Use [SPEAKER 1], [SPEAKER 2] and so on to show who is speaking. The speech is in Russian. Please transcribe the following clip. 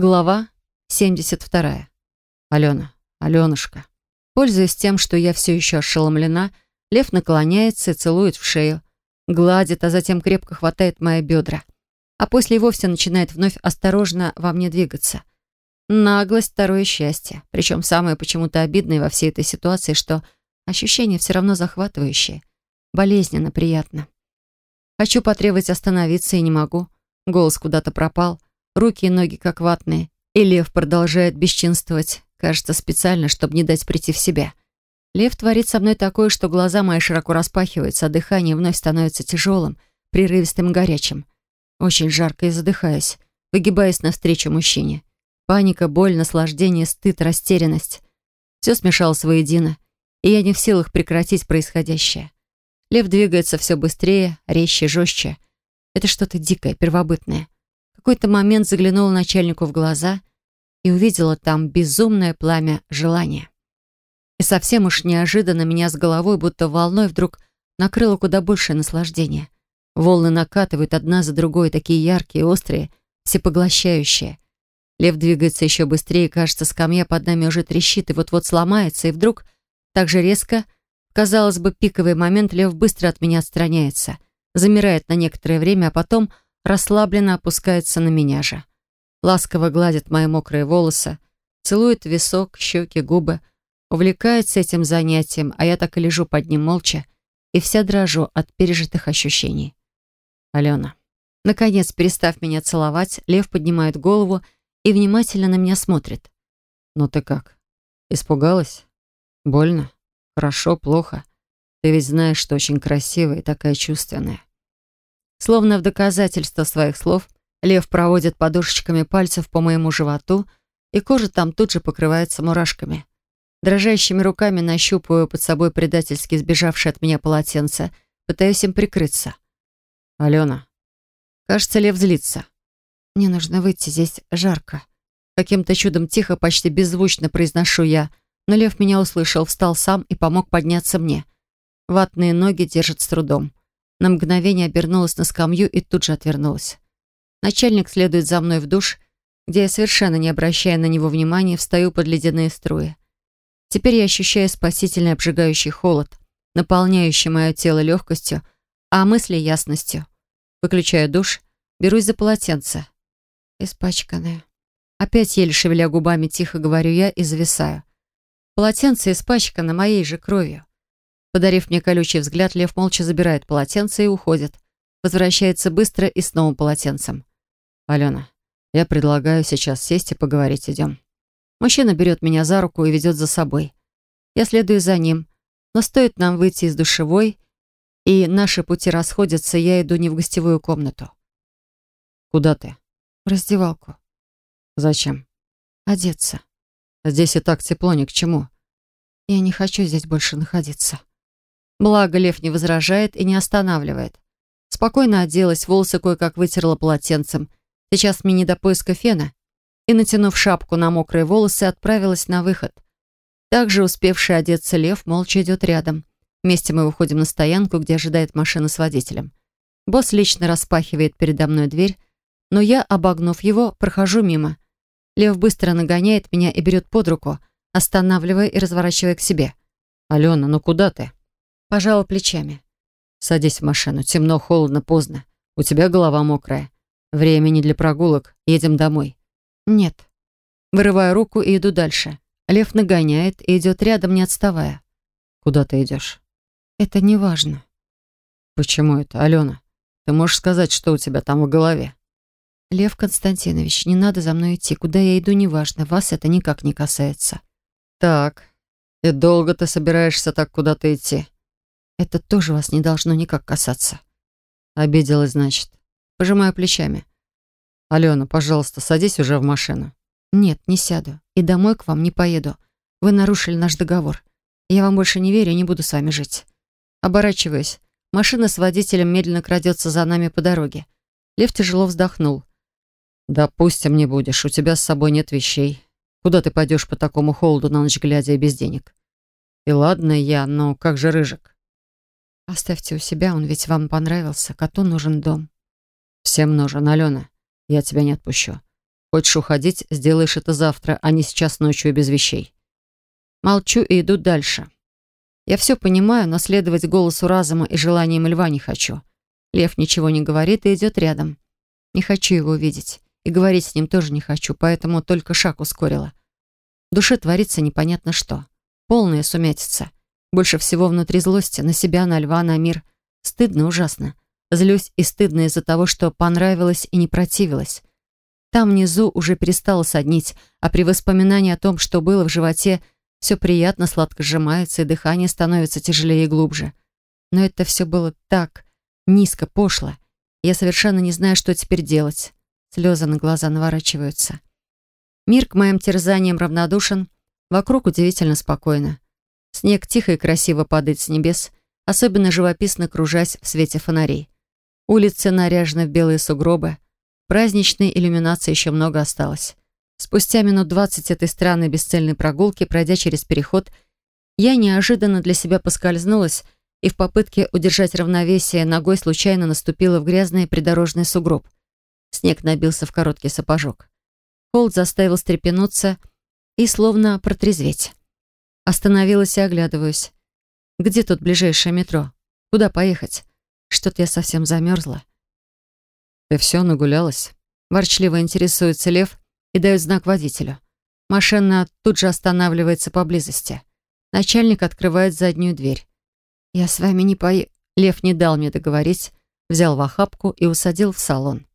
[SPEAKER 1] Глава 72. Алена, Аленушка. Пользуясь тем, что я все еще ошеломлена, лев наклоняется и целует в шею, гладит, а затем крепко хватает мои бедра. А после и вовсе начинает вновь осторожно во мне двигаться. Наглость — второе счастье. Причем самое почему-то обидное во всей этой ситуации, что ощущение все равно захватывающее. Болезненно приятно. Хочу потребовать остановиться и не могу. Голос куда-то пропал — руки и ноги как ватные, и лев продолжает бесчинствовать, кажется, специально, чтобы не дать прийти в себя. Лев творит со мной такое, что глаза мои широко распахиваются, а дыхание вновь становится тяжелым, прерывистым и горячим. Очень жарко и задыхаюсь, выгибаясь навстречу мужчине. Паника, боль, наслаждение, стыд, растерянность. Все смешалось воедино, и я не в силах прекратить происходящее. Лев двигается все быстрее, резче, жестче. Это что-то дикое, первобытное какой-то момент заглянула начальнику в глаза и увидела там безумное пламя желания. И совсем уж неожиданно меня с головой, будто волной, вдруг накрыло куда большее наслаждение. Волны накатывают одна за другой, такие яркие, острые, всепоглощающие. Лев двигается еще быстрее, кажется, скамья под нами уже трещит и вот-вот сломается, и вдруг, так же резко, казалось бы, пиковый момент, лев быстро от меня отстраняется, замирает на некоторое время, а потом — расслабленно опускается на меня же. Ласково гладит мои мокрые волосы, целует висок, щеки, губы, увлекается этим занятием, а я так и лежу под ним молча и вся дрожу от пережитых ощущений. Алена. Наконец, перестав меня целовать, Лев поднимает голову и внимательно на меня смотрит. «Ну ты как? Испугалась? Больно? Хорошо? Плохо? Ты ведь знаешь, что очень красивая и такая чувственная. Словно в доказательство своих слов, лев проводит подушечками пальцев по моему животу, и кожа там тут же покрывается мурашками. Дрожащими руками нащупываю под собой предательски сбежавшее от меня полотенце, пытаюсь им прикрыться. «Алена, кажется, лев злится. Мне нужно выйти, здесь жарко». Каким-то чудом тихо, почти беззвучно произношу я, но лев меня услышал, встал сам и помог подняться мне. Ватные ноги держат с трудом. На мгновение обернулась на скамью и тут же отвернулась. Начальник следует за мной в душ, где я, совершенно не обращая на него внимания, встаю под ледяные струи. Теперь я ощущаю спасительный обжигающий холод, наполняющий мое тело легкостью, а мысли ясностью. Выключаю душ, берусь за полотенце. Испачканное. Опять еле шевеля губами, тихо говорю я и зависаю. Полотенце испачкано моей же кровью. Подарив мне колючий взгляд, Лев молча забирает полотенце и уходит. Возвращается быстро и с новым полотенцем. «Алена, я предлагаю сейчас сесть и поговорить. Идем». Мужчина берет меня за руку и ведет за собой. Я следую за ним. Но стоит нам выйти из душевой, и наши пути расходятся, я иду не в гостевую комнату. «Куда ты?» «В раздевалку». «Зачем?» «Одеться». «Здесь и так тепло, ни к чему». «Я не хочу здесь больше находиться». Благо, Лев не возражает и не останавливает. Спокойно оделась, волосы кое-как вытерла полотенцем. Сейчас мне не до поиска фена. И, натянув шапку на мокрые волосы, отправилась на выход. Также успевший одеться Лев молча идет рядом. Вместе мы выходим на стоянку, где ожидает машина с водителем. Босс лично распахивает передо мной дверь, но я, обогнув его, прохожу мимо. Лев быстро нагоняет меня и берет под руку, останавливая и разворачивая к себе. «Алена, ну куда ты?» Пожала плечами. «Садись в машину. Темно, холодно, поздно. У тебя голова мокрая. Времени для прогулок. Едем домой». «Нет». Вырываю руку и иду дальше. Лев нагоняет и идет рядом, не отставая. «Куда ты идешь?» «Это не важно». «Почему это, Алена? Ты можешь сказать, что у тебя там в голове?» «Лев Константинович, не надо за мной идти. Куда я иду, неважно. Вас это никак не касается». «Так, и долго ты собираешься так куда-то идти?» Это тоже вас не должно никак касаться. Обиделась, значит. Пожимаю плечами. Алена, пожалуйста, садись уже в машину. Нет, не сяду. И домой к вам не поеду. Вы нарушили наш договор. Я вам больше не верю и не буду с вами жить. Оборачиваюсь. Машина с водителем медленно крадется за нами по дороге. Лев тяжело вздохнул. «Допустим, не будешь. У тебя с собой нет вещей. Куда ты пойдешь по такому холоду на ночь глядя и без денег? И ладно я, но как же Рыжик? Оставьте у себя, он ведь вам понравился. Коту нужен дом. Всем нужен, Алена. Я тебя не отпущу. Хочешь уходить, сделаешь это завтра, а не сейчас ночью без вещей. Молчу и иду дальше. Я все понимаю, но следовать голосу разума и желаниям льва не хочу. Лев ничего не говорит и идет рядом. Не хочу его видеть. И говорить с ним тоже не хочу, поэтому только шаг ускорила. В душе творится непонятно что. Полная сумятица. Больше всего внутри злости. На себя, на льва, на мир. Стыдно ужасно. Злюсь и стыдно из-за того, что понравилось и не противилось. Там внизу уже перестало соднить, а при воспоминании о том, что было в животе, все приятно сладко сжимается, и дыхание становится тяжелее и глубже. Но это все было так низко, пошло. Я совершенно не знаю, что теперь делать. Слезы на глаза наворачиваются. Мир к моим терзаниям равнодушен, вокруг удивительно спокойно. Снег тихо и красиво падает с небес, особенно живописно кружась в свете фонарей. Улицы наряжены в белые сугробы, Праздничной иллюминации еще много осталось. Спустя минут двадцать этой странной бесцельной прогулки, пройдя через переход, я неожиданно для себя поскользнулась и в попытке удержать равновесие ногой случайно наступила в грязный придорожный сугроб. Снег набился в короткий сапожок. Холод заставил стрепенуться и словно протрезветь. Остановилась и оглядываюсь. Где тут ближайшее метро? Куда поехать? Что-то я совсем замерзла. «Ты все нагулялась?» Ворчливо интересуется Лев и дает знак водителю. Машина тут же останавливается поблизости. Начальник открывает заднюю дверь. «Я с вами не пое...» Лев не дал мне договорить, взял в охапку и усадил в салон.